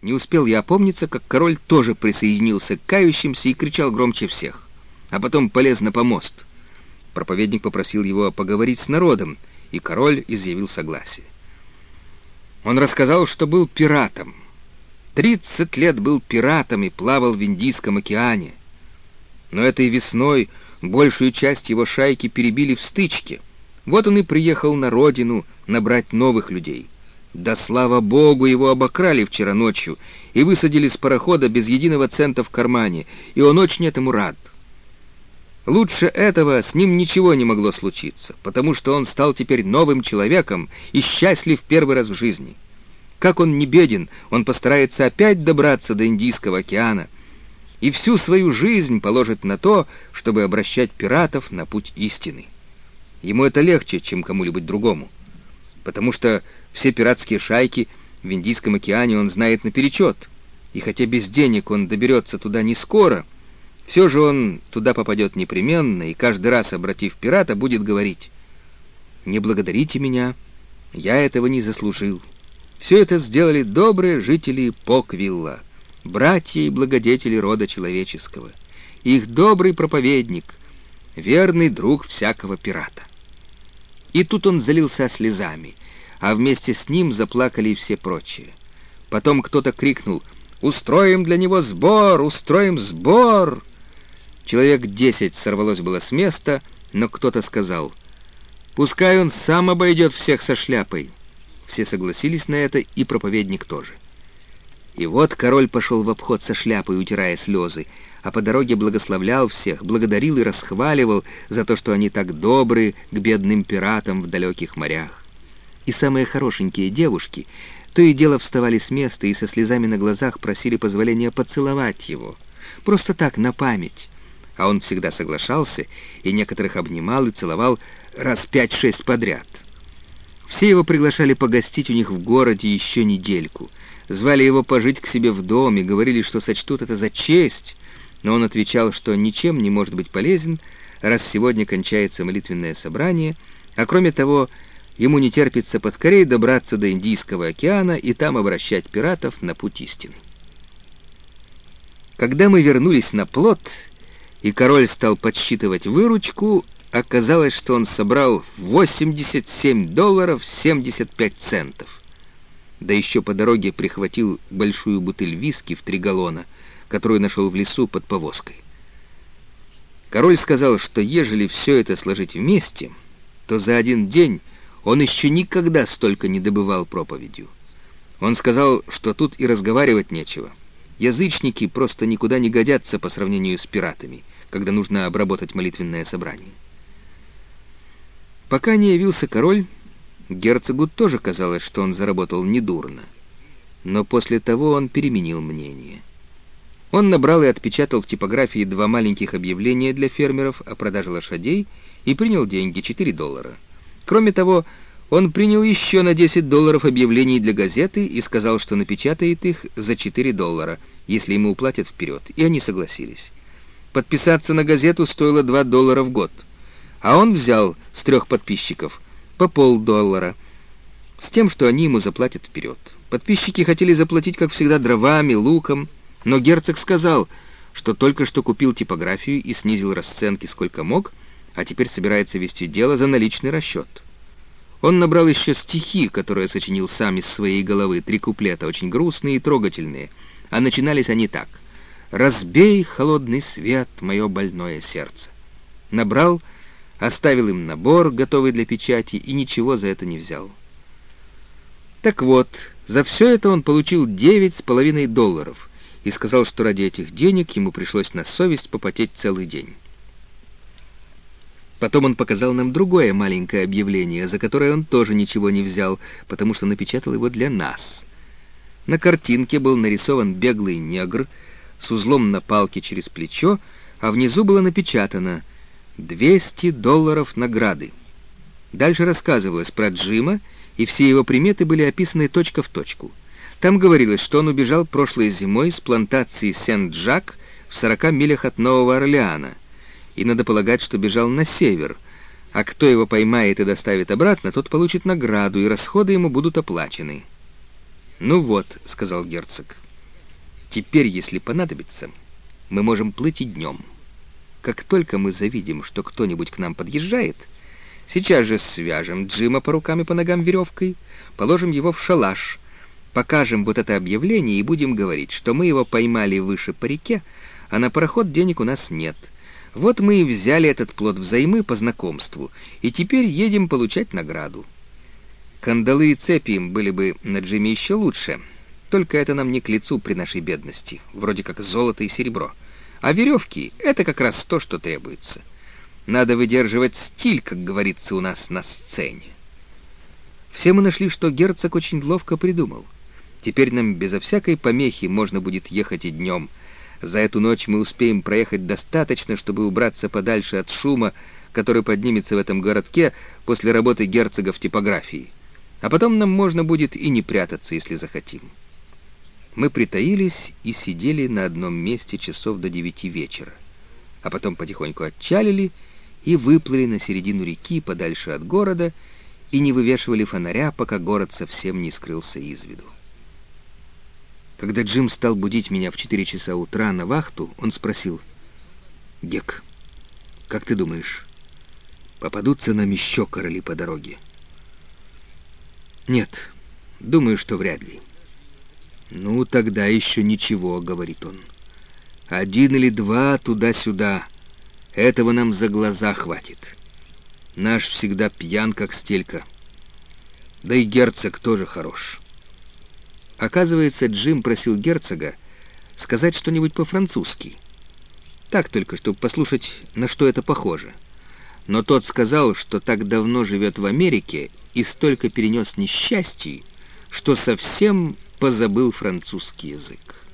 Не успел я опомниться, как король тоже присоединился к кающимся и кричал громче всех. А потом полез на помост. Проповедник попросил его поговорить с народом, и король изъявил согласие. Он рассказал, что был пиратом. Тридцать лет был пиратом и плавал в Индийском океане. Но этой весной большую часть его шайки перебили в стычке. Вот он и приехал на родину набрать новых людей. Да слава богу, его обокрали вчера ночью и высадили с парохода без единого цента в кармане, и он очень этому рад. Лучше этого с ним ничего не могло случиться, потому что он стал теперь новым человеком и счастлив первый раз в жизни. Как он не беден, он постарается опять добраться до Индийского океана и всю свою жизнь положит на то, чтобы обращать пиратов на путь истины. Ему это легче, чем кому-нибудь другому, потому что все пиратские шайки в Индийском океане он знает наперечет, и хотя без денег он доберется туда не скоро, все же он туда попадет непременно, и каждый раз, обратив пирата, будет говорить «Не благодарите меня, я этого не заслужил». Все это сделали добрые жители Поквилла, братья и благодетели рода человеческого, их добрый проповедник, верный друг всякого пирата. И тут он залился слезами, а вместе с ним заплакали и все прочие. Потом кто-то крикнул «Устроим для него сбор! Устроим сбор!» Человек десять сорвалось было с места, но кто-то сказал «Пускай он сам обойдет всех со шляпой». Все согласились на это, и проповедник тоже. И вот король пошел в обход со шляпой, утирая слезы, а по дороге благословлял всех, благодарил и расхваливал за то, что они так добры к бедным пиратам в далеких морях. И самые хорошенькие девушки то и дело вставали с места и со слезами на глазах просили позволения поцеловать его. Просто так, на память. А он всегда соглашался и некоторых обнимал и целовал раз пять-шесть подряд. Все его приглашали погостить у них в городе еще недельку. Звали его пожить к себе в доме, говорили, что сочтут это за честь, но он отвечал, что ничем не может быть полезен, раз сегодня кончается молитвенное собрание, а кроме того, ему не терпится подкорей добраться до Индийского океана и там обращать пиратов на путь истины. Когда мы вернулись на плот, и король стал подсчитывать выручку, оказалось, что он собрал 87 долларов 75 центов. Да еще по дороге прихватил большую бутыль виски в три галлона, которую нашел в лесу под повозкой. Король сказал, что ежели все это сложить вместе, то за один день он еще никогда столько не добывал проповедью. Он сказал, что тут и разговаривать нечего. Язычники просто никуда не годятся по сравнению с пиратами, когда нужно обработать молитвенное собрание. Пока не явился король, герцогу тоже казалось, что он заработал недурно. Но после того он переменил мнение. Он набрал и отпечатал в типографии два маленьких объявления для фермеров о продаже лошадей и принял деньги 4 доллара. Кроме того, он принял еще на 10 долларов объявлений для газеты и сказал, что напечатает их за 4 доллара, если ему уплатят вперед, и они согласились. Подписаться на газету стоило 2 доллара в год — а он взял с трех подписчиков по полдоллара, с тем, что они ему заплатят вперед. Подписчики хотели заплатить, как всегда, дровами, луком, но герцог сказал, что только что купил типографию и снизил расценки сколько мог, а теперь собирается вести дело за наличный расчет. Он набрал еще стихи, которые сочинил сам из своей головы, три куплета, очень грустные и трогательные, а начинались они так «Разбей, холодный свет, мое больное сердце». Набрал оставил им набор, готовый для печати, и ничего за это не взял. Так вот, за все это он получил девять с половиной долларов и сказал, что ради этих денег ему пришлось на совесть попотеть целый день. Потом он показал нам другое маленькое объявление, за которое он тоже ничего не взял, потому что напечатал его для нас. На картинке был нарисован беглый негр с узлом на палке через плечо, а внизу было напечатано — 200 долларов награды. Дальше рассказывалось про Джима, и все его приметы были описаны точка в точку. Там говорилось, что он убежал прошлой зимой с плантации Сент-Жак в 40 милях от Нового Орлеана, и надо полагать, что бежал на север, а кто его поймает и доставит обратно, тот получит награду, и расходы ему будут оплачены. «Ну вот», — сказал герцог, Теперь, если понадобится, мы можем плыть и днем. Как только мы завидим, что кто-нибудь к нам подъезжает, сейчас же свяжем Джима по рукам и по ногам веревкой, положим его в шалаш, покажем вот это объявление и будем говорить, что мы его поймали выше по реке, а на пароход денег у нас нет. Вот мы и взяли этот плод взаймы по знакомству, и теперь едем получать награду. Кандалы и цепи им были бы на Джиме еще лучше, только это нам не к лицу при нашей бедности, вроде как золото и серебро. А веревки — это как раз то, что требуется. Надо выдерживать стиль, как говорится у нас на сцене. Все мы нашли, что герцог очень ловко придумал. Теперь нам безо всякой помехи можно будет ехать и днем. За эту ночь мы успеем проехать достаточно, чтобы убраться подальше от шума, который поднимется в этом городке после работы герцога в типографии. А потом нам можно будет и не прятаться, если захотим. Мы притаились и сидели на одном месте часов до девяти вечера, а потом потихоньку отчалили и выплыли на середину реки подальше от города и не вывешивали фонаря, пока город совсем не скрылся из виду. Когда Джим стал будить меня в четыре часа утра на вахту, он спросил, «Гек, как ты думаешь, попадутся нам еще короли по дороге?» «Нет, думаю, что вряд ли». «Ну, тогда еще ничего», — говорит он. «Один или два туда-сюда. Этого нам за глаза хватит. Наш всегда пьян, как стелька. Да и герцог тоже хорош». Оказывается, Джим просил герцога сказать что-нибудь по-французски. Так только, чтобы послушать, на что это похоже. Но тот сказал, что так давно живет в Америке и столько перенес несчастий, что совсем позабыл французский язык.